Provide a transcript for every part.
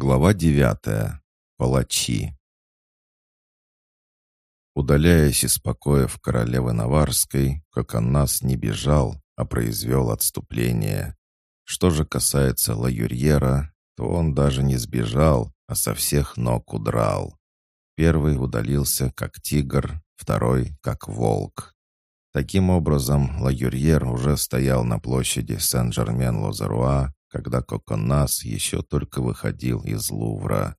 Глава девятая. Палачи. Удаляясь из покоев королевы Наварской, как он нас не бежал, а произвел отступление. Что же касается Лаюрьера, то он даже не сбежал, а со всех ног удрал. Первый удалился как тигр, второй как волк. Таким образом, Лаюрьер уже стоял на площади Сен-Жермен-Лозаруа, когда Коконас еще только выходил из Лувра.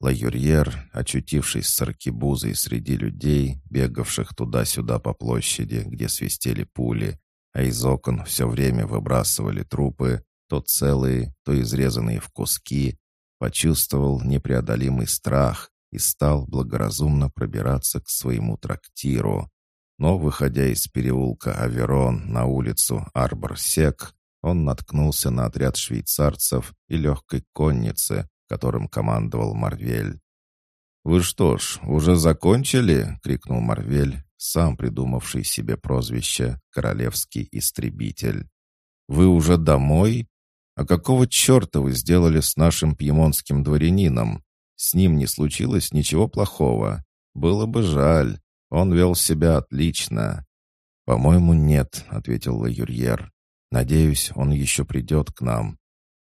Лаюрьер, очутившись с аркебузой среди людей, бегавших туда-сюда по площади, где свистели пули, а из окон все время выбрасывали трупы, то целые, то изрезанные в куски, почувствовал непреодолимый страх и стал благоразумно пробираться к своему трактиру. Но, выходя из переулка Аверон на улицу Арбор-Сек, он наткнулся на отряд швейцарцев и легкой конницы, которым командовал Марвель. «Вы что ж, уже закончили?» — крикнул Марвель, сам придумавший себе прозвище «Королевский истребитель». «Вы уже домой? А какого черта вы сделали с нашим пьемонским дворянином? С ним не случилось ничего плохого. Было бы жаль. Он вел себя отлично». «По-моему, нет», — ответил Лаюрьер. Надеюсь, он еще придет к нам.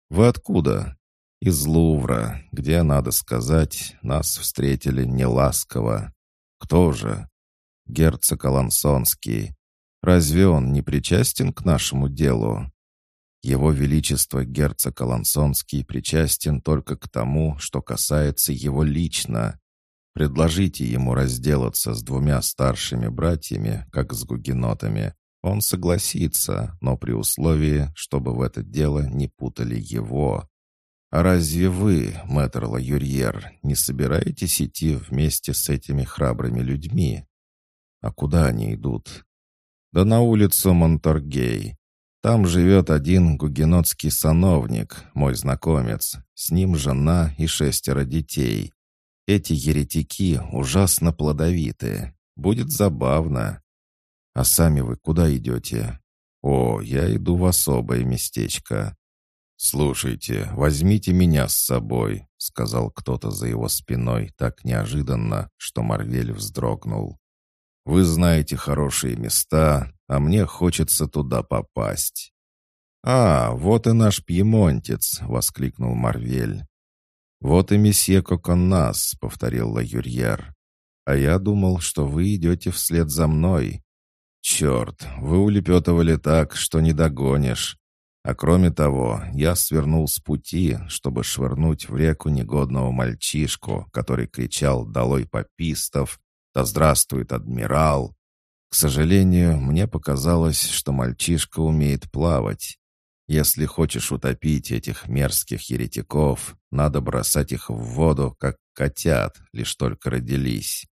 Вы откуда? Из Лувра, где, надо сказать, нас встретили неласково. Кто же? Герцог Алансонский. Разве он не причастен к нашему делу? Его Величество герцог Алансонский причастен только к тому, что касается его лично. Предложите ему разделаться с двумя старшими братьями, как с гугенотами, он согласится, но при условии, чтобы в это дело не путали его. А разве вы, мэтр Лаюрьер, не собираетесь идти вместе с этими храбрыми людьми? А куда они идут? Да на улицу Монторгей. Там живет один гугенотский сановник, мой знакомец. С ним жена и шестеро детей. Эти еретики ужасно плодовиты. Будет забавно. «А сами вы куда идете?» «О, я иду в особое местечко». «Слушайте, возьмите меня с собой», — сказал кто-то за его спиной так неожиданно, что Марвель вздрогнул. «Вы знаете хорошие места, а мне хочется туда попасть». «А, вот и наш пьемонтец!» — воскликнул Марвель. «Вот и месье Коконнас», — повторил Лаюрьер. «А я думал, что вы идете вслед за мной. «Черт, вы улепетывали так, что не догонишь. А кроме того, я свернул с пути, чтобы швырнуть в реку негодного мальчишку, который кричал «Долой попистов!» «Да здравствует адмирал!» К сожалению, мне показалось, что мальчишка умеет плавать. Если хочешь утопить этих мерзких еретиков, надо бросать их в воду, как котят, лишь только родились.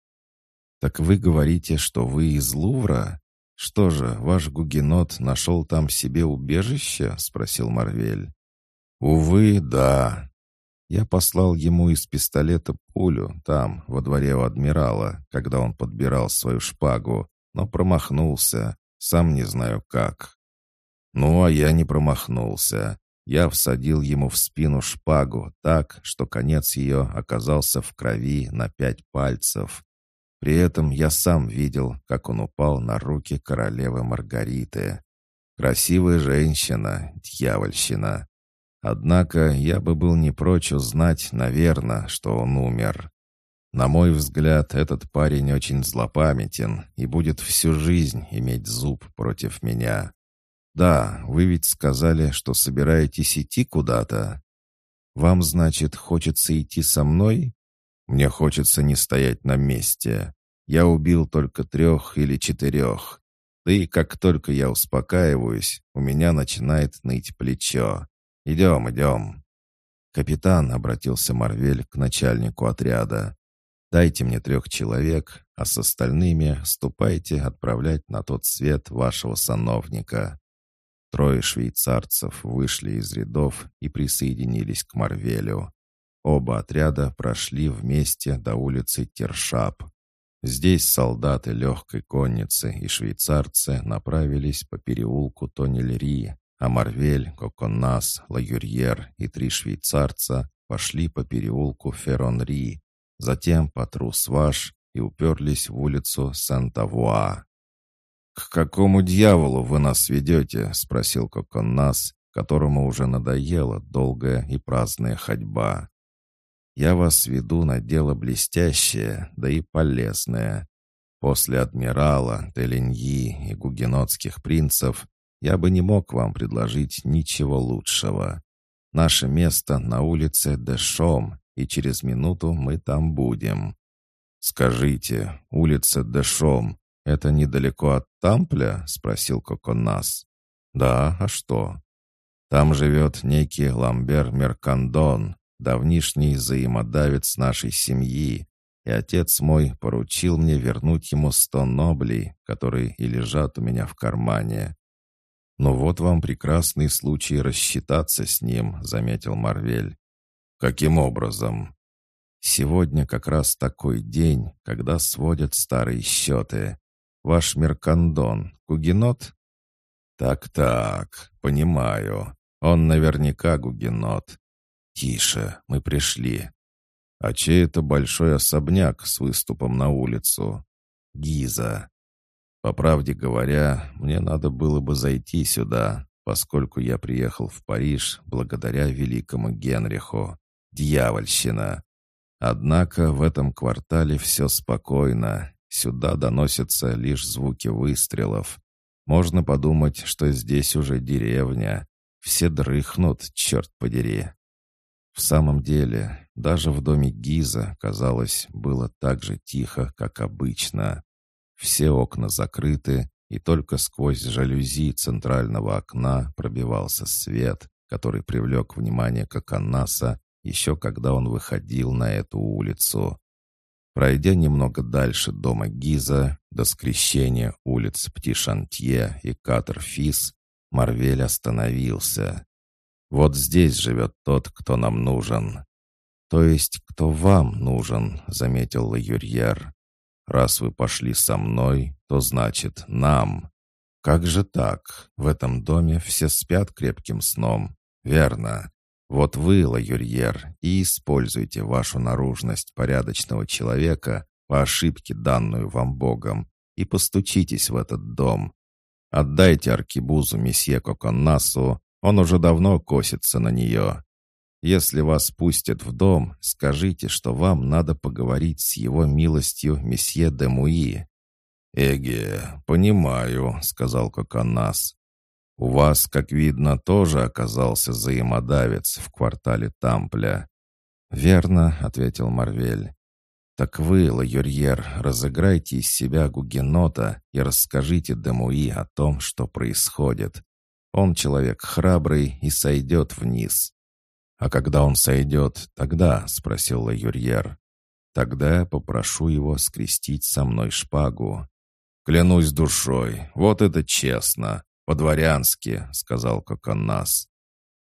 «Так вы говорите, что вы из Лувра?» «Что же, ваш гугенот нашел там себе убежище?» — спросил Марвель. «Увы, да. Я послал ему из пистолета пулю там, во дворе у адмирала, когда он подбирал свою шпагу, но промахнулся, сам не знаю как. Ну, а я не промахнулся. Я всадил ему в спину шпагу так, что конец ее оказался в крови на пять пальцев. При этом я сам видел, как он упал на руки королевы Маргариты. Красивая женщина, дьявольщина. Однако я бы был не прочь узнать, наверное, что он умер. На мой взгляд, этот парень очень злопамятен и будет всю жизнь иметь зуб против меня. Да, вы ведь сказали, что собираетесь идти куда-то. Вам, значит, хочется идти со мной? Мне хочется не стоять на месте. Я убил только трех или четырех. Да и как только я успокаиваюсь, у меня начинает ныть плечо. Идем, идем. Капитан обратился Марвель к начальнику отряда. «Дайте мне трех человек, а с остальными ступайте отправлять на тот свет вашего сановника». Трое швейцарцев вышли из рядов и присоединились к Марвелю. Оба отряда прошли вместе до улицы Тершап. Здесь солдаты легкой конницы и швейцарцы направились по переулку Тоннельри, а Марвель, Коконнас, Лагюрьер и три швейцарца пошли по переулку Ферронри, затем по Трусваш и уперлись в улицу Санта-Вуа. «К какому дьяволу вы нас ведете?» — спросил Коконнас, которому уже надоела долгая и праздная ходьба. «Я вас веду на дело блестящее, да и полезное. После адмирала, Телиньи и гугенотских принцев я бы не мог вам предложить ничего лучшего. Наше место на улице Дэшом, и через минуту мы там будем. Скажите, улица Дэшом — это недалеко от Тампля?» — спросил Коконас. «Да, а что?» «Там живет некий Ламбер Меркандон, давнишний взаимодавец нашей семьи, и отец мой поручил мне вернуть ему сто ноблей, которые и лежат у меня в кармане. «Ну вот вам прекрасный случай рассчитаться с ним», — заметил Марвель. «Каким образом?» «Сегодня как раз такой день, когда сводят старые счеты. Ваш Меркандон, Гугенот?» «Так-так, понимаю. Он наверняка Гугенот. Тише, мы пришли. А чей это большой особняк с выступом на улицу? Гиза. По правде говоря, мне надо было бы зайти сюда, поскольку я приехал в Париж благодаря великому Генриху. Дьявольщина. Однако в этом квартале все спокойно. Сюда доносятся лишь звуки выстрелов. Можно подумать, что здесь уже деревня. Все дрыхнут, черт подери. В самом деле, даже в доме Гиза, казалось, было так же тихо, как обычно. Все окна закрыты, и только сквозь жалюзи центрального окна пробивался свет, который привлек внимание Коканаса еще когда он выходил на эту улицу. Пройдя немного дальше дома Гиза, до скрещения улиц Птишантье и Катерфис, Марвель остановился. «Вот здесь живет тот, кто нам нужен». «То есть, кто вам нужен», — заметил Лаюрьер. Раз вы пошли со мной, то значит нам. Как же так? В этом доме все спят крепким сном. Верно. Вот вы, лаюрьер, и используйте вашу наружность порядочного человека по ошибке, данную вам Богом, и постучитесь в этот дом. Отдайте аркибузу месье Коконнасу, он уже давно косится на нее. Если вас пустят в дом, скажите, что вам надо поговорить с его милостью месье де Муи». «Эге, понимаю», — сказал Коконас. «У вас, как видно, тоже оказался взаимодавец в квартале Тампля». «Верно», — ответил Марвель. «Так вы, Лаюрьер, разыграйте из себя Гугенота и расскажите Демуи о том, что происходит. Он человек храбрый и сойдет вниз. «А когда он сойдет, тогда?» — спросил Лаюрьер. «Тогда попрошу его скрестить со мной шпагу». «Клянусь душой, вот это честно, по-дворянски», — сказал Коконнас.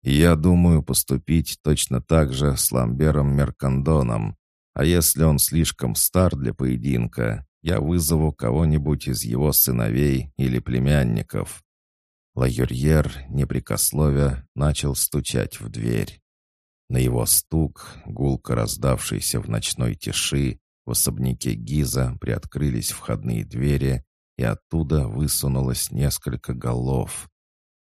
«И я думаю поступить точно так же с Ламбером Меркандоном. А если он слишком стар для поединка, я вызову кого-нибудь из его сыновей или племянников». Лаюрьер, непрекословя, начал стучать в дверь. На его стук, гулко раздавшийся в ночной тиши, в особняке Гиза приоткрылись входные двери, и оттуда высунулось несколько голов.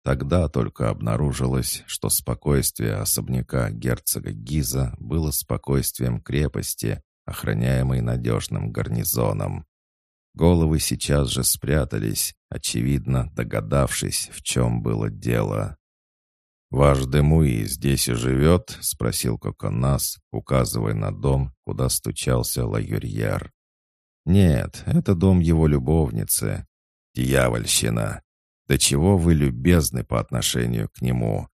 Тогда только обнаружилось, что спокойствие особняка герцога Гиза было спокойствием крепости, охраняемой надежным гарнизоном. Головы сейчас же спрятались, очевидно догадавшись, в чем было дело. «Ваш Демуи здесь и живет?» — спросил Коконас, указывая на дом, куда стучался Лаюрьер. «Нет, это дом его любовницы. Дьявольщина! До чего вы любезны по отношению к нему?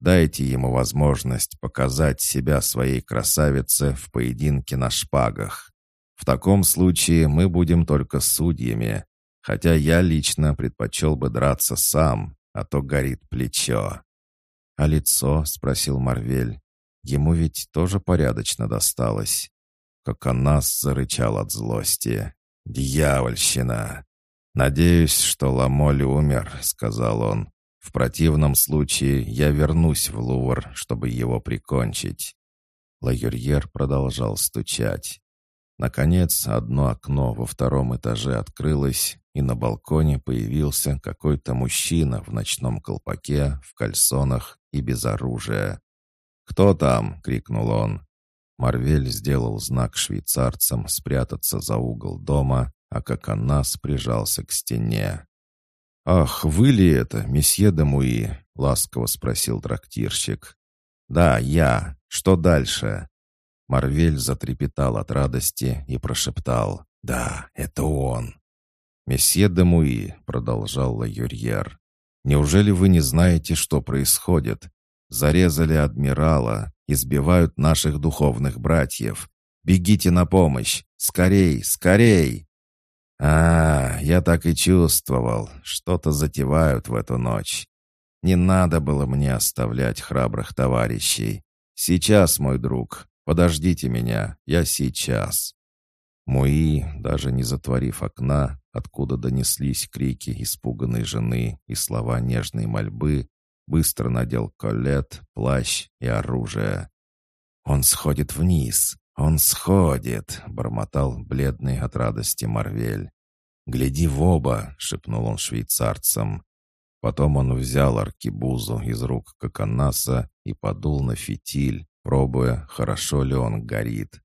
Дайте ему возможность показать себя своей красавице в поединке на шпагах. В таком случае мы будем только судьями, хотя я лично предпочел бы драться сам, а то горит плечо». «А лицо?» — спросил Марвель. «Ему ведь тоже порядочно досталось». Коконас зарычал от злости. «Дьявольщина! Надеюсь, что Ламоль умер», — сказал он. «В противном случае я вернусь в Лувр, чтобы его прикончить». Лаюрьер продолжал стучать. Наконец, одно окно во втором этаже открылось, и на балконе появился какой-то мужчина в ночном колпаке, в кальсонах и без оружия. «Кто там?» — крикнул он. Марвель сделал знак швейцарцам спрятаться за угол дома, а как Аннас прижался к стене. «Ах, вы ли это, месье де Муи?» — ласково спросил трактирщик. «Да, я. Что дальше?» Марвель затрепетал от радости и прошептал. «Да, это он». «Месье де Муи», — продолжал Лаюрьер, — «неужели вы не знаете, что происходит? Зарезали адмирала, избивают наших духовных братьев. Бегите на помощь! Скорей, скорей!» «А, я так и чувствовал. Что-то затевают в эту ночь. Не надо было мне оставлять храбрых товарищей. Сейчас, мой друг, подождите меня, я сейчас». Муи, даже не затворив окна, откуда донеслись крики испуганной жены и слова нежной мольбы, быстро надел колет, плащ и оружие. «Он сходит вниз! Он сходит!» — бормотал бледный от радости Марвель. «Гляди в оба!» — шепнул он швейцарцам. Потом он взял аркибузу из рук Коконаса и подул на фитиль, пробуя, хорошо ли он горит.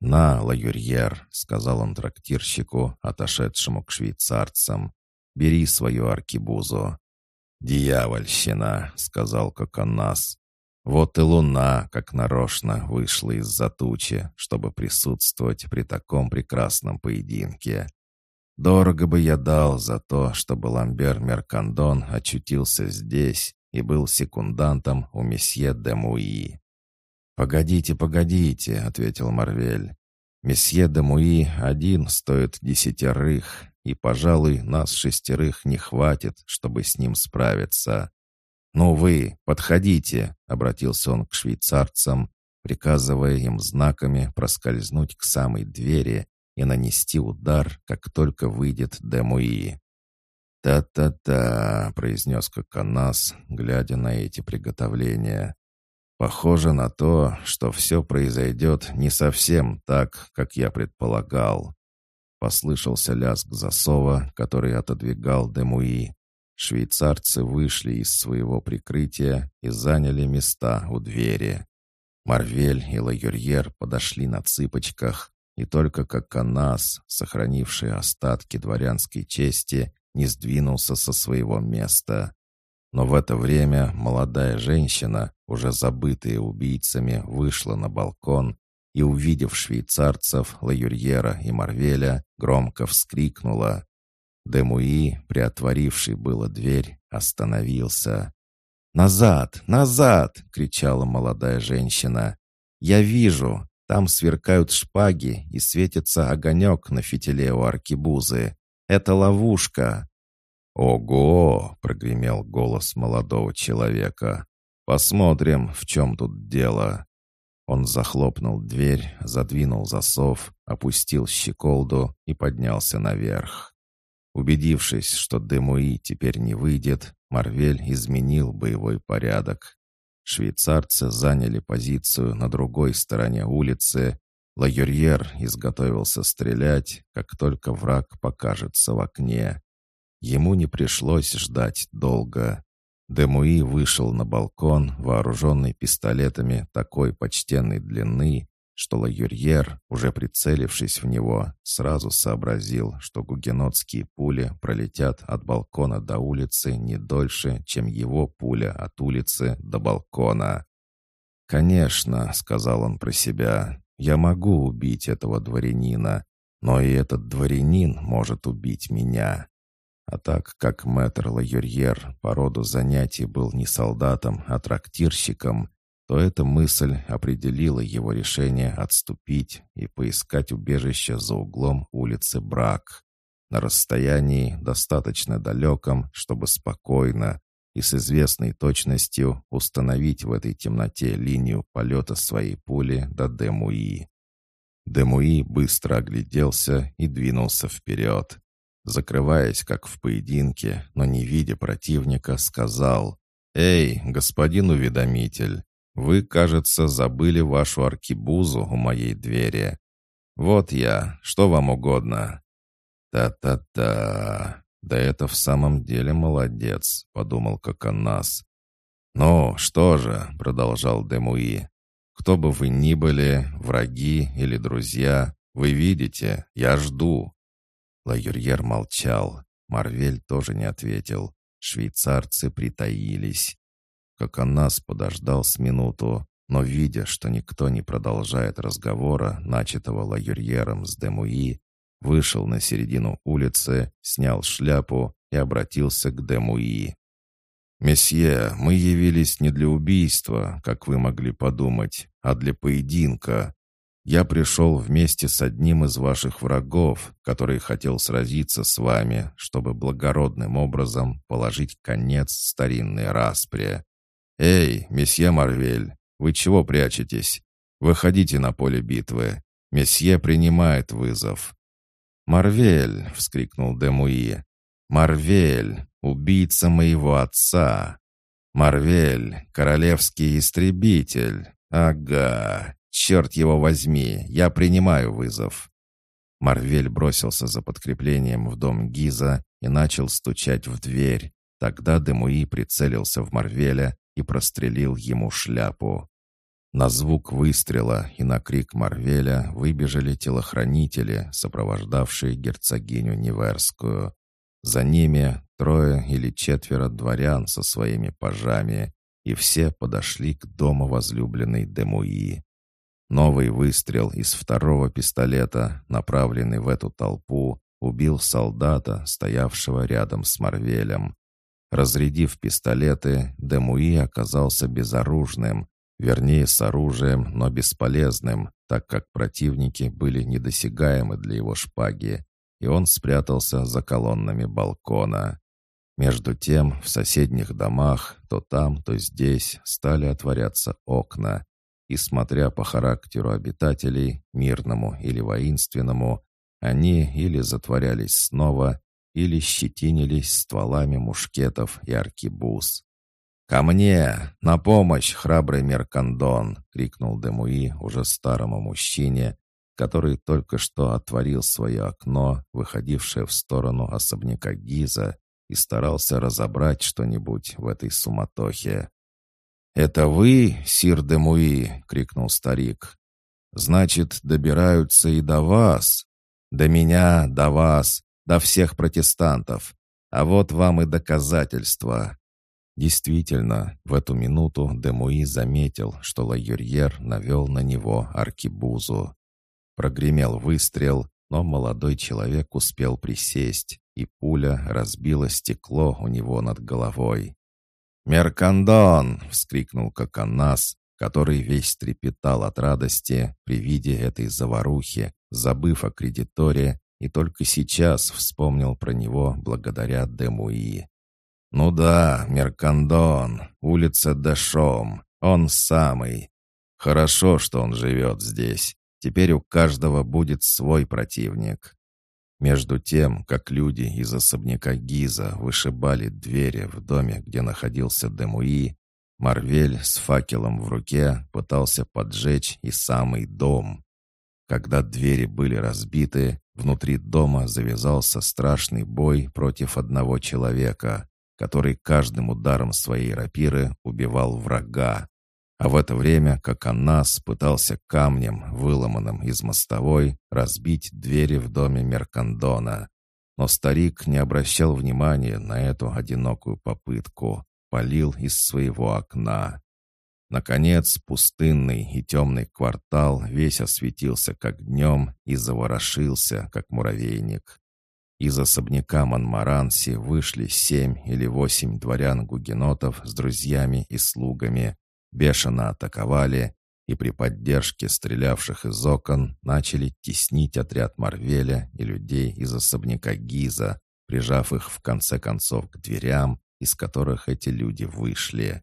«На, лаюрьер», — сказал он трактирщику, отошедшему к швейцарцам, — «бери свою аркибузу». «Дьявольщина», — сказал Коконас. «Вот и луна, как нарочно, вышла из-за тучи, чтобы присутствовать при таком прекрасном поединке. Дорого бы я дал за то, чтобы Ламбер Меркандон очутился здесь и был секундантом у месье де Муи». «Погодите, погодите», — ответил Марвель. «Месье де Муи один стоит десятерых, и, пожалуй, нас шестерых не хватит, чтобы с ним справиться. «Ну вы, подходите», — обратился он к швейцарцам, приказывая им знаками проскользнуть к самой двери и нанести удар, как только выйдет Демуи. «Та-та-та», — произнес Коконас, глядя на эти приготовления. «Похоже на то, что все произойдет не совсем так, как я предполагал. Послышался лязг засова, который отодвигал Демуи. Швейцарцы вышли из своего прикрытия и заняли места у двери. Марвель и Лагерьер подошли на цыпочках, и только как Канас, сохранивший остатки дворянской чести, не сдвинулся со своего места. Но в это время молодая женщина, уже забытая убийцами, вышла на балкон и, увидев швейцарцев, Лаюрьера и Марвеля, громко вскрикнула. Демуи, приотворивший было дверь, остановился. «Назад! Назад!» — кричала молодая женщина. «Я вижу! Там сверкают шпаги и светится огонек на фитиле у аркибузы. Это ловушка!» «Ого!» — прогремел голос молодого человека. «Посмотрим, в чем тут дело». Он захлопнул дверь, задвинул засов, опустил щеколду и поднялся наверх. Убедившись, что Демуи теперь не выйдет, Марвель изменил боевой порядок. Швейцарцы заняли позицию на другой стороне улицы. Лагерьер изготовился стрелять, как только враг покажется в окне. Ему не пришлось ждать долго. Демуи вышел на балкон, вооруженный пистолетами такой почтенной длины, что Лагюрьер, уже прицелившись в него, сразу сообразил, что гугенотские пули пролетят от балкона до улицы не дольше, чем его пуля от улицы до балкона. «Конечно», — сказал он про себя, — «я могу убить этого дворянина, но и этот дворянин может убить меня». А так как мэтр Лагерьер по роду занятий был не солдатом, а трактирщиком, то эта мысль определила его решение отступить и поискать убежище за углом улицы Брак, на расстоянии достаточно далеком, чтобы спокойно и с известной точностью установить в этой темноте линию полета своей пули до Демуи. Демуи быстро огляделся и двинулся вперед закрываясь, как в поединке, но не видя противника, сказал «Эй, господин уведомитель, вы, кажется, забыли вашу аркибузу у моей двери. Вот я, что вам угодно?» «Та-та-та, да это в самом деле молодец», — подумал Коконас. «Ну, что же», — продолжал Демуи, — «кто бы вы ни были, враги или друзья, вы видите, я жду». Лаюрьер молчал, Марвель тоже не ответил. Швейцарцы притаились. Коконас подождал с минуту, но, видя, что никто не продолжает разговора, начатого Лаюрьером с Демуи, вышел на середину улицы, снял шляпу и обратился к Демуи. «Месье, мы явились не для убийства, как вы могли подумать, а для поединка. Я пришел вместе с одним из ваших врагов, который хотел сразиться с вами, чтобы благородным образом положить конец старинной распре. Эй, месье Марвель, вы чего прячетесь? Выходите на поле битвы. Месье принимает вызов». «Марвель!» — вскрикнул Демуи. «Марвель! убийца моего отца. Марвель, королевский истребитель. Ага, черт его возьми, я принимаю вызов. Марвель бросился за подкреплением в дом Гиза и начал стучать в дверь. Тогда Демуи прицелился в Марвеля и прострелил ему шляпу. На звук выстрела и на крик Марвеля выбежали телохранители, сопровождавшие герцогиню Неверскую. За ними трое или четверо дворян со своими пажами, и все подошли к дому возлюбленной Демуи. Новый выстрел из второго пистолета, направленный в эту толпу, убил солдата, стоявшего рядом с Марвелем. Разрядив пистолеты, Демуи оказался безоружным, вернее, с оружием, но бесполезным, так как противники были недосягаемы для его шпаги и он спрятался за колоннами балкона. Между тем, в соседних домах, то там, то здесь, стали отворяться окна, и, смотря по характеру обитателей, мирному или воинственному, они или затворялись снова, или щетинились стволами мушкетов и аркибуз. «Ко мне! На помощь, храбрый Меркандон!» — крикнул Демуи уже старому мужчине, который только что отворил свое окно, выходившее в сторону особняка Гиза, и старался разобрать что-нибудь в этой суматохе. «Это вы, сир де Муи?» — крикнул старик. «Значит, добираются и до вас. До меня, до вас, до всех протестантов. А вот вам и доказательства». Действительно, в эту минуту Демуи заметил, что Лаюрьер навел на него аркибузу. Прогремел выстрел, но молодой человек успел присесть, и пуля разбила стекло у него над головой. «Меркандон!» — вскрикнул Коканас, который весь трепетал от радости при виде этой заварухи, забыв о кредиторе, и только сейчас вспомнил про него благодаря Демуи. «Ну да, Меркандон, улица Дэшом, он самый. Хорошо, что он живет здесь. Теперь у каждого будет свой противник. Между тем, как люди из особняка Гиза вышибали двери в доме, где находился Демуи, Марвель с факелом в руке пытался поджечь и самый дом. Когда двери были разбиты, внутри дома завязался страшный бой против одного человека, который каждым ударом своей рапиры убивал врага, а в это время, как Аннас пытался камнем, выломанным из мостовой, разбить двери в доме Меркандона. Но старик не обращал внимания на эту одинокую попытку, палил из своего окна. Наконец, пустынный и темный квартал весь осветился как днем и заворошился, как муравейник. Из особняка Монмаранси вышли семь или восемь дворян-гугенотов с друзьями и слугами, бешено атаковали и при поддержке стрелявших из окон начали теснить отряд Марвеля и людей из особняка Гиза, прижав их в конце концов к дверям, из которых эти люди вышли.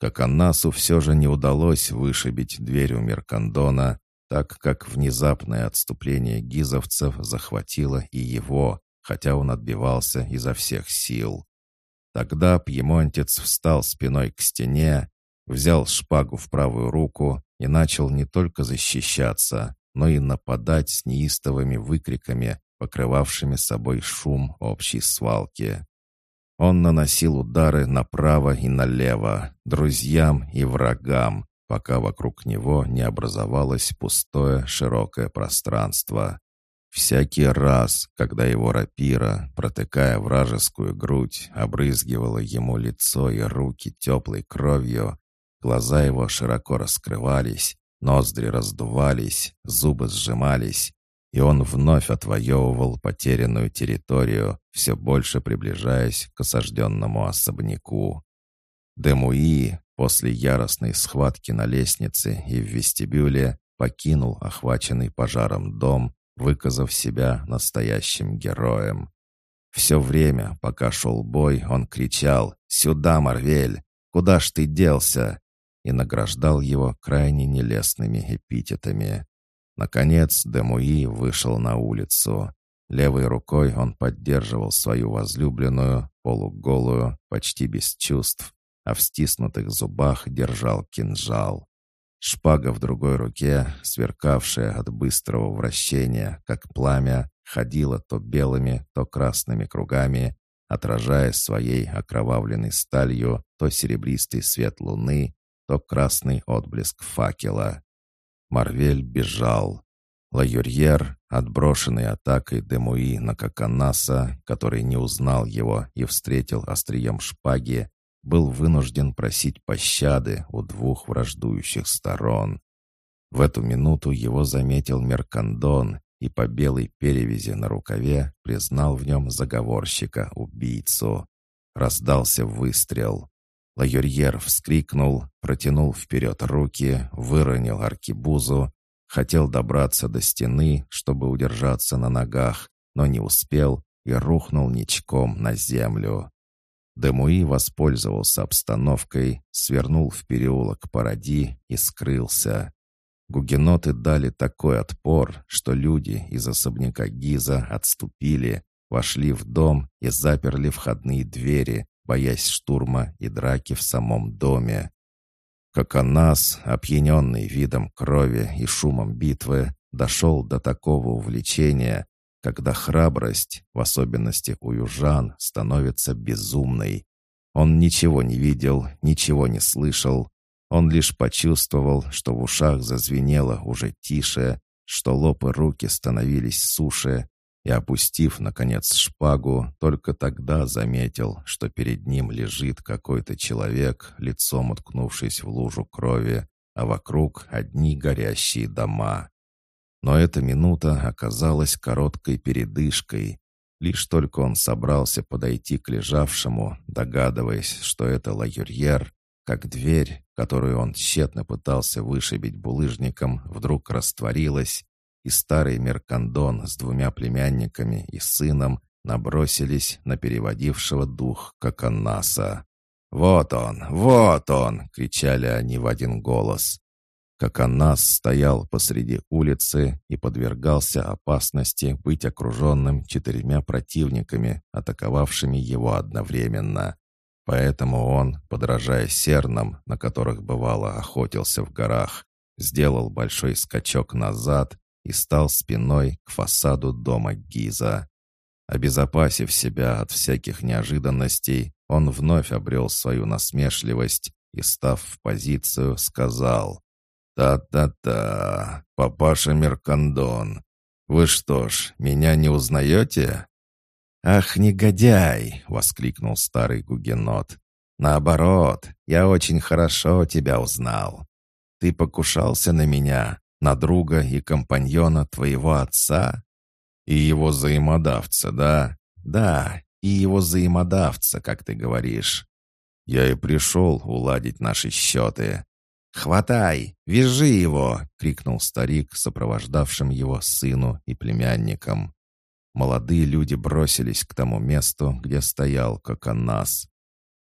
Как Аннасу все же не удалось вышибить дверь у Меркандона, так как внезапное отступление гизовцев захватило и его, хотя он отбивался изо всех сил. Тогда пьемонтец встал спиной к стене взял шпагу в правую руку и начал не только защищаться, но и нападать с неистовыми выкриками, покрывавшими собой шум общей свалки. Он наносил удары направо и налево, друзьям и врагам, пока вокруг него не образовалось пустое широкое пространство. Всякий раз, когда его рапира, протыкая вражескую грудь, обрызгивала ему лицо и руки теплой кровью, глаза его широко раскрывались, ноздри раздувались, зубы сжимались, и он вновь отвоевывал потерянную территорию, все больше приближаясь к осажденному особняку. Демуи после яростной схватки на лестнице и в вестибюле покинул охваченный пожаром дом выказав себя настоящим героем. Все время, пока шел бой, он кричал «Сюда, Марвель! Куда ж ты делся?» И награждал его крайне нелестными эпитетами. Наконец Демуи вышел на улицу. Левой рукой он поддерживал свою возлюбленную, полуголую, почти без чувств, а в стиснутых зубах держал кинжал. Шпага в другой руке, сверкавшая от быстрого вращения, как пламя, ходила то белыми, то красными кругами, отражая своей окровавленной сталью то серебристый свет луны, то красный отблеск факела. Марвель бежал. Лаюрьер, отброшенный атакой Демуи на Каканаса, который не узнал его и встретил острием шпаги, был вынужден просить пощады у двух враждующих сторон. В эту минуту его заметил Меркандон и по белой перевязи на рукаве признал в нем заговорщика-убийцу. Раздался выстрел. Лаюрьер вскрикнул, протянул вперед руки, выронил аркибузу, хотел добраться до стены, чтобы удержаться на ногах, но не успел и рухнул ничком на землю. Демуи воспользовался обстановкой, свернул в переулок Паради и скрылся. Гугеноты дали такой отпор, что люди из особняка Гиза отступили, вошли в дом и заперли входные двери, боясь штурма и драки в самом доме. Коконас, опьяненный видом крови и шумом битвы, дошел до такого увлечения, когда храбрость, в особенности у южан, становится безумной. Он ничего не видел, ничего не слышал. Он лишь почувствовал, что в ушах зазвенело уже тише, что лоб и руки становились суше, и, опустив, наконец, шпагу, только тогда заметил, что перед ним лежит какой-то человек, лицом уткнувшись в лужу крови, а вокруг одни горящие дома. Но эта минута оказалась короткой передышкой. Лишь только он собрался подойти к лежавшему, догадываясь, что это лаюрьер, как дверь, которую он тщетно пытался вышибить булыжником, вдруг растворилась, и старый Меркандон с двумя племянниками и сыном набросились на переводившего дух Коканаса. «Вот он! Вот он!» — кричали они в один голос как Анас стоял посреди улицы и подвергался опасности быть окруженным четырьмя противниками, атаковавшими его одновременно. Поэтому он, подражая сернам, на которых бывало охотился в горах, сделал большой скачок назад и стал спиной к фасаду дома Гиза. Обезопасив себя от всяких неожиданностей, он вновь обрел свою насмешливость и, став в позицию, сказал «Та-та-та, папаша Меркандон, вы что ж, меня не узнаете?» «Ах, негодяй!» — воскликнул старый гугенот. «Наоборот, я очень хорошо тебя узнал. Ты покушался на меня, на друга и компаньона твоего отца?» «И его взаимодавца, да?» «Да, и его взаимодавца, как ты говоришь. Я и пришел уладить наши счеты. «Хватай! Вяжи его!» — крикнул старик, сопровождавшим его сыну и племянникам. Молодые люди бросились к тому месту, где стоял Коконас.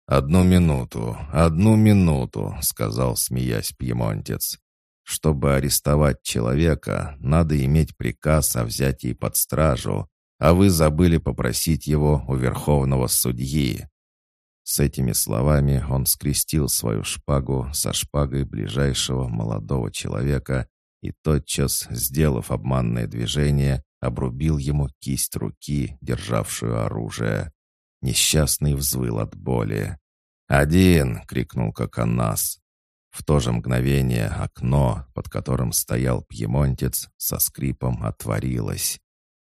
«Одну минуту, одну минуту», — сказал, смеясь пьемонтец. «Чтобы арестовать человека, надо иметь приказ о взятии под стражу, а вы забыли попросить его у верховного судьи». С этими словами он скрестил свою шпагу со шпагой ближайшего молодого человека и тотчас, сделав обманное движение, обрубил ему кисть руки, державшую оружие. Несчастный взвыл от боли. «Один!» — крикнул Коканас. В то же мгновение окно, под которым стоял пьемонтец, со скрипом отворилось.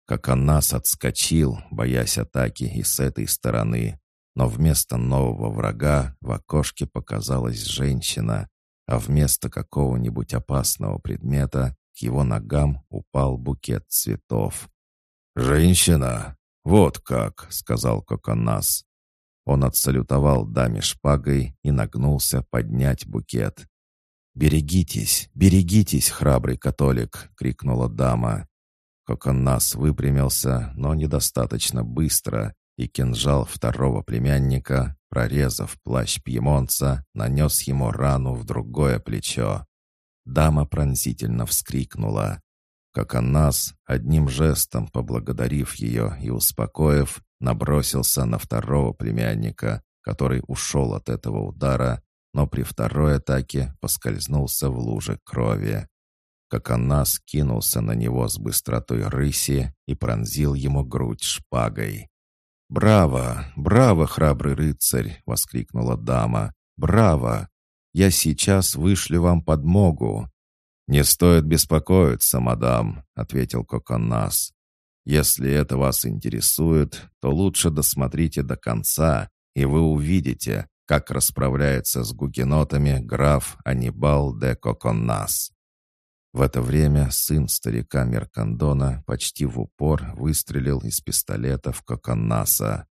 Коканас отскочил, боясь атаки и с этой стороны, но вместо нового врага в окошке показалась женщина, а вместо какого-нибудь опасного предмета к его ногам упал букет цветов. «Женщина? Вот как!» — сказал Коконас. Он отсалютовал даме шпагой и нагнулся поднять букет. «Берегитесь, берегитесь, храбрый католик!» — крикнула дама. Коконас выпрямился, но недостаточно быстро, и кинжал второго племянника, прорезав плащ пьемонца, нанес ему рану в другое плечо. Дама пронзительно вскрикнула. Коконас, одним жестом поблагодарив ее и успокоив, набросился на второго племянника, который ушел от этого удара, но при второй атаке поскользнулся в луже крови. Коконас кинулся на него с быстротой рыси и пронзил ему грудь шпагой. «Браво! Браво, храбрый рыцарь!» — воскликнула дама. «Браво! Я сейчас вышлю вам подмогу!» «Не стоит беспокоиться, мадам», — ответил Коконас. Если это вас интересует, то лучше досмотрите до конца, и вы увидите, как расправляется с гугенотами граф Анибал де Коконнас. В это время сын старика Меркандона почти в упор выстрелил из пистолета в Коконнаса.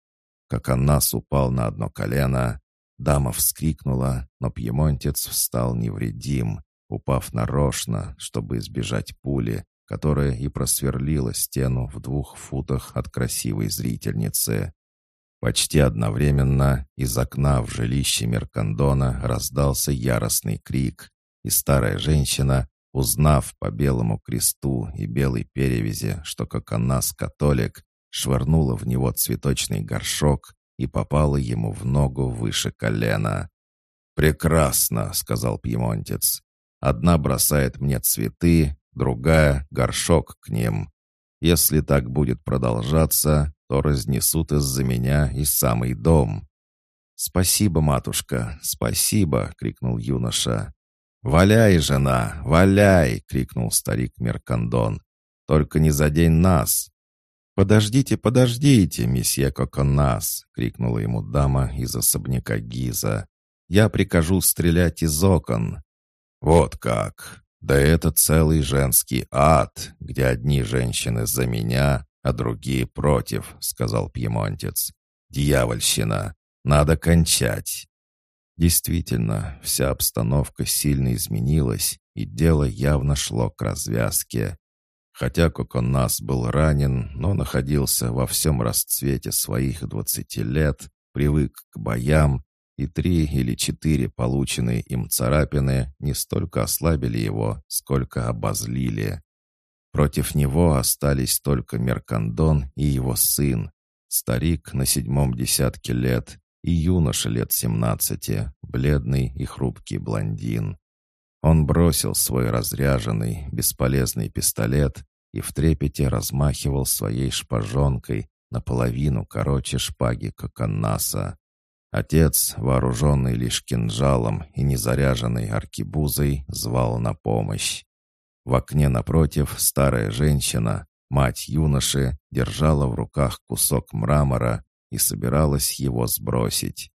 Коконнас упал на одно колено. Дама вскрикнула, но пьемонтец встал невредим, упав нарочно, чтобы избежать пули, которая и просверлила стену в двух футах от красивой зрительницы. Почти одновременно из окна в жилище Меркандона раздался яростный крик, и старая женщина, узнав по белому кресту и белой перевязи, что Коконас католик, швырнула в него цветочный горшок и попала ему в ногу выше колена. «Прекрасно», — сказал пьемонтец. «Одна бросает мне цветы, другая — горшок к ним. Если так будет продолжаться, то разнесут из-за меня и самый дом». «Спасибо, матушка, спасибо!» — крикнул юноша. «Валяй, жена, валяй!» — крикнул старик Меркандон. «Только не задень нас!» «Подождите, подождите, месье Коконас!» — крикнула ему дама из особняка Гиза. «Я прикажу стрелять из окон». «Вот как! Да это целый женский ад, где одни женщины за меня, а другие против», — сказал пьемонтец. «Дьявольщина! Надо кончать!» Действительно, вся обстановка сильно изменилась, и дело явно шло к развязке. Хотя Коконас был ранен, но находился во всем расцвете своих двадцати лет, привык к боям и три или четыре полученные им царапины не столько ослабили его, сколько обозлили. Против него остались только Меркандон и его сын, старик на седьмом десятке лет и юноша лет семнадцати, бледный и хрупкий блондин. Он бросил свой разряженный, бесполезный пистолет и в трепете размахивал своей шпажонкой наполовину короче шпаги Коканнаса. Отец, вооруженный лишь кинжалом и незаряженной аркибузой, звал на помощь. В окне напротив старая женщина, мать юноши, держала в руках кусок мрамора и собиралась его сбросить.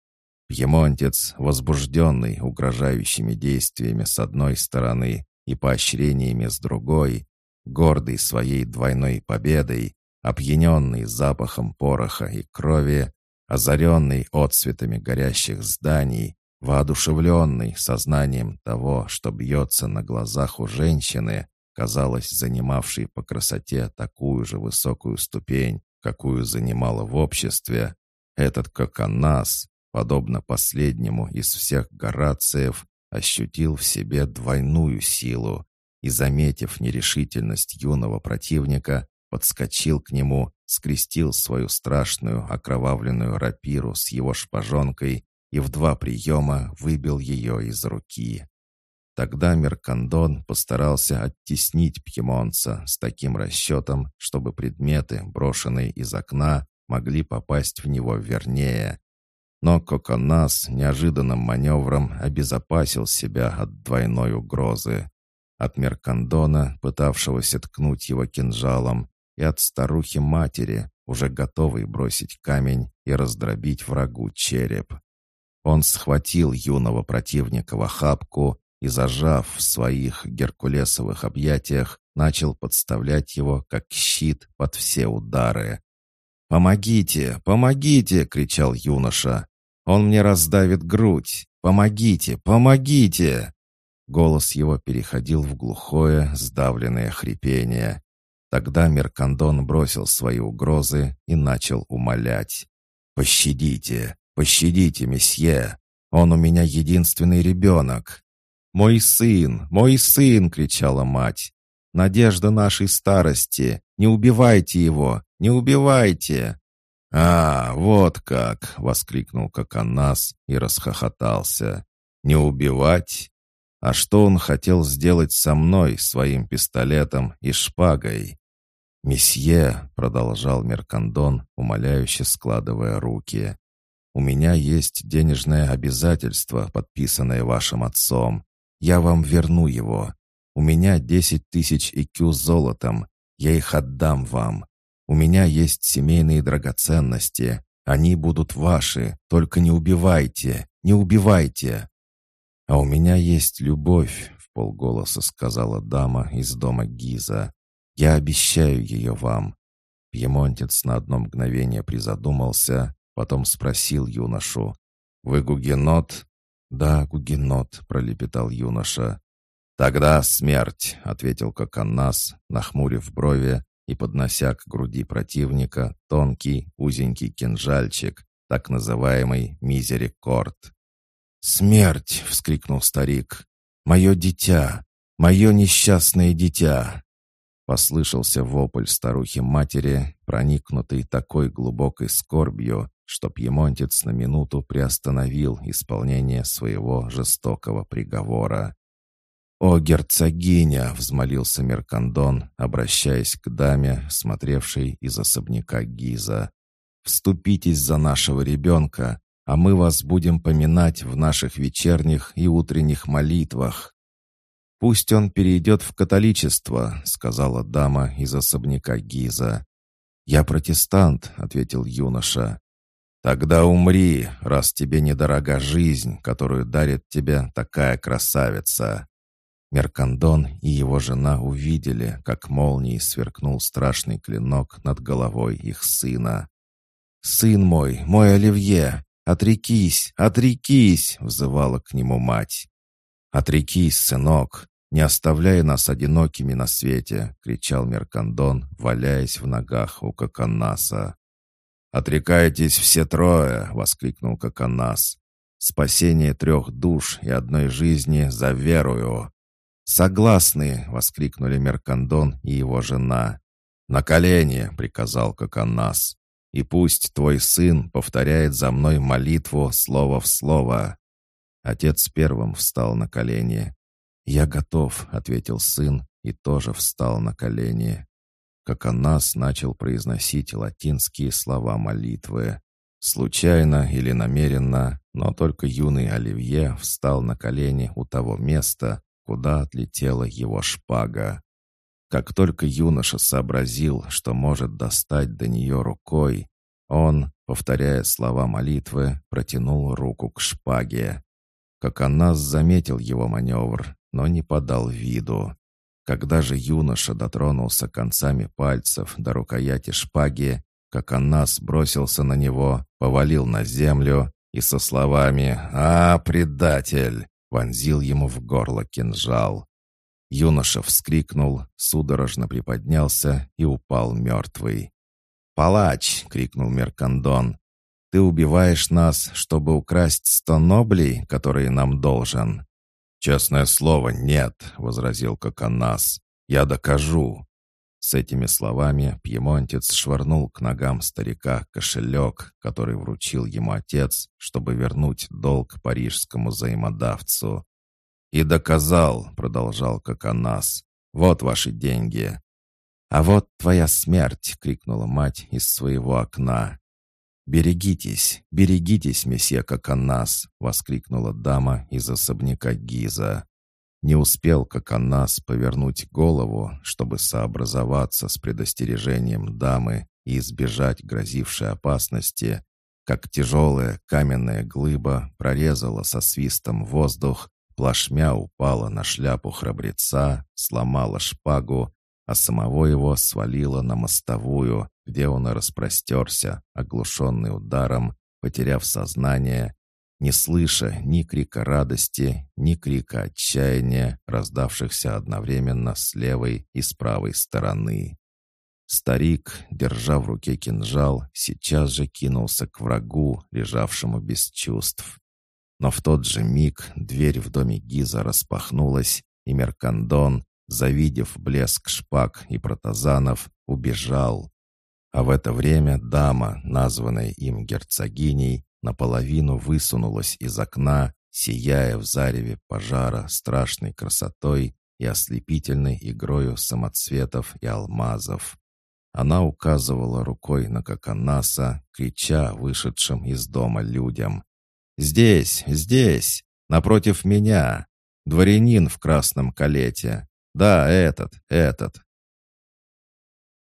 Пьемонтец, возбужденный угрожающими действиями с одной стороны и поощрениями с другой, гордый своей двойной победой, опьяненный запахом пороха и крови, озаренный отцветами горящих зданий, воодушевленный сознанием того, что бьется на глазах у женщины, казалось, занимавшей по красоте такую же высокую ступень, какую занимала в обществе, этот Коконас, подобно последнему из всех Горациев, ощутил в себе двойную силу и, заметив нерешительность юного противника, подскочил к нему, скрестил свою страшную окровавленную рапиру с его шпажонкой и в два приема выбил ее из руки. Тогда Меркандон постарался оттеснить пьемонца с таким расчетом, чтобы предметы, брошенные из окна, могли попасть в него вернее. Но Коконас неожиданным маневром обезопасил себя от двойной угрозы. От Меркандона, пытавшегося ткнуть его кинжалом, и от старухи-матери, уже готовой бросить камень и раздробить врагу череп. Он схватил юного противника в охапку и, зажав в своих геркулесовых объятиях, начал подставлять его как щит под все удары. «Помогите! Помогите!» — кричал юноша. «Он мне раздавит грудь! Помогите! Помогите!» Голос его переходил в глухое, сдавленное хрипение. Тогда Меркандон бросил свои угрозы и начал умолять. «Пощадите! Пощадите, месье! Он у меня единственный ребенок!» «Мой сын! Мой сын!» — кричала мать. «Надежда нашей старости! Не убивайте его! Не убивайте!» «А, вот как!» — воскликнул Коконас и расхохотался. «Не убивать? А что он хотел сделать со мной, своим пистолетом и шпагой?» «Месье», — продолжал Меркандон, умоляюще складывая руки, «у меня есть денежное обязательство, подписанное вашим отцом. Я вам верну его. У меня десять тысяч икю золотом. Я их отдам вам. У меня есть семейные драгоценности. Они будут ваши. Только не убивайте, не убивайте». «А у меня есть любовь», — в полголоса сказала дама из дома Гиза. «Я обещаю ее вам». Пьемонтец на одно мгновение призадумался, потом спросил юношу. «Вы гугенот?» «Да, гугенот», — пролепетал юноша. «Тогда смерть», — ответил Коканнас, нахмурив брови и поднося к груди противника тонкий узенький кинжальчик, так называемый мизерикорд. «Смерть!» — вскрикнул старик. «Мое дитя! Мое несчастное дитя!» Послышался вопль старухи-матери, проникнутый такой глубокой скорбью, что пьемонтец на минуту приостановил исполнение своего жестокого приговора. «О, герцогиня!» — взмолился Меркандон, обращаясь к даме, смотревшей из особняка Гиза. «Вступитесь за нашего ребенка, а мы вас будем поминать в наших вечерних и утренних молитвах». «Пусть он перейдет в католичество», — сказала дама из особняка Гиза. «Я протестант», — ответил юноша. «Тогда умри, раз тебе недорога жизнь, которую дарит тебе такая красавица». Меркандон и его жена увидели, как молнией сверкнул страшный клинок над головой их сына. «Сын мой, мой Оливье, «Отрекись! Отрекись!» — взывала к нему мать. «Отрекись, сынок! Не оставляй нас одинокими на свете!» — кричал Меркандон, валяясь в ногах у Коканаса. «Отрекайтесь все трое!» — воскликнул Коканас. «Спасение трех душ и одной жизни за верую!» «Согласны!» — воскликнули Меркандон и его жена. «На колени!» — приказал Коканас и пусть твой сын повторяет за мной молитву слово в слово». Отец первым встал на колени. «Я готов», — ответил сын и тоже встал на колени. Как Анас начал произносить латинские слова молитвы. Случайно или намеренно, но только юный Оливье встал на колени у того места, куда отлетела его шпага. Как только юноша сообразил, что может достать до нее рукой, он, повторяя слова молитвы, протянул руку к шпаге. Как Анас заметил его маневр, но не подал виду. Когда же юноша дотронулся концами пальцев до рукояти шпаги, как Анас бросился на него, повалил на землю и со словами «А, предатель!» вонзил ему в горло кинжал. Юноша вскрикнул, судорожно приподнялся и упал мертвый. «Палач!» — крикнул Меркандон. «Ты убиваешь нас, чтобы украсть сто ноблей, которые нам должен?» «Честное слово, нет», — возразил Коконас. «Я докажу». С этими словами пьемонтец швырнул к ногам старика кошелек, который вручил ему отец, чтобы вернуть долг парижскому взаимодавцу. «И доказал», — продолжал Коконас, — «вот ваши деньги». «А вот твоя смерть!» — крикнула мать из своего окна. «Берегитесь, берегитесь, месье Коконас!» — воскликнула дама из особняка Гиза. Не успел Коконас повернуть голову, чтобы сообразоваться с предостережением дамы и избежать грозившей опасности, как тяжелая каменная глыба прорезала со свистом воздух, плашмя упала на шляпу храбреца, сломала шпагу, а самого его свалила на мостовую, где он распростерся, оглушенный ударом, потеряв сознание не слыша ни крика радости, ни крика отчаяния, раздавшихся одновременно с левой и с правой стороны. Старик, держа в руке кинжал, сейчас же кинулся к врагу, лежавшему без чувств. Но в тот же миг дверь в доме Гиза распахнулась, и Меркандон, завидев блеск шпаг и протазанов, убежал. А в это время дама, названная им герцогиней, наполовину высунулась из окна, сияя в зареве пожара страшной красотой и ослепительной игрою самоцветов и алмазов. Она указывала рукой на Коконаса, крича вышедшим из дома людям. «Здесь, здесь, напротив меня! Дворянин в красном калете! Да, этот, этот,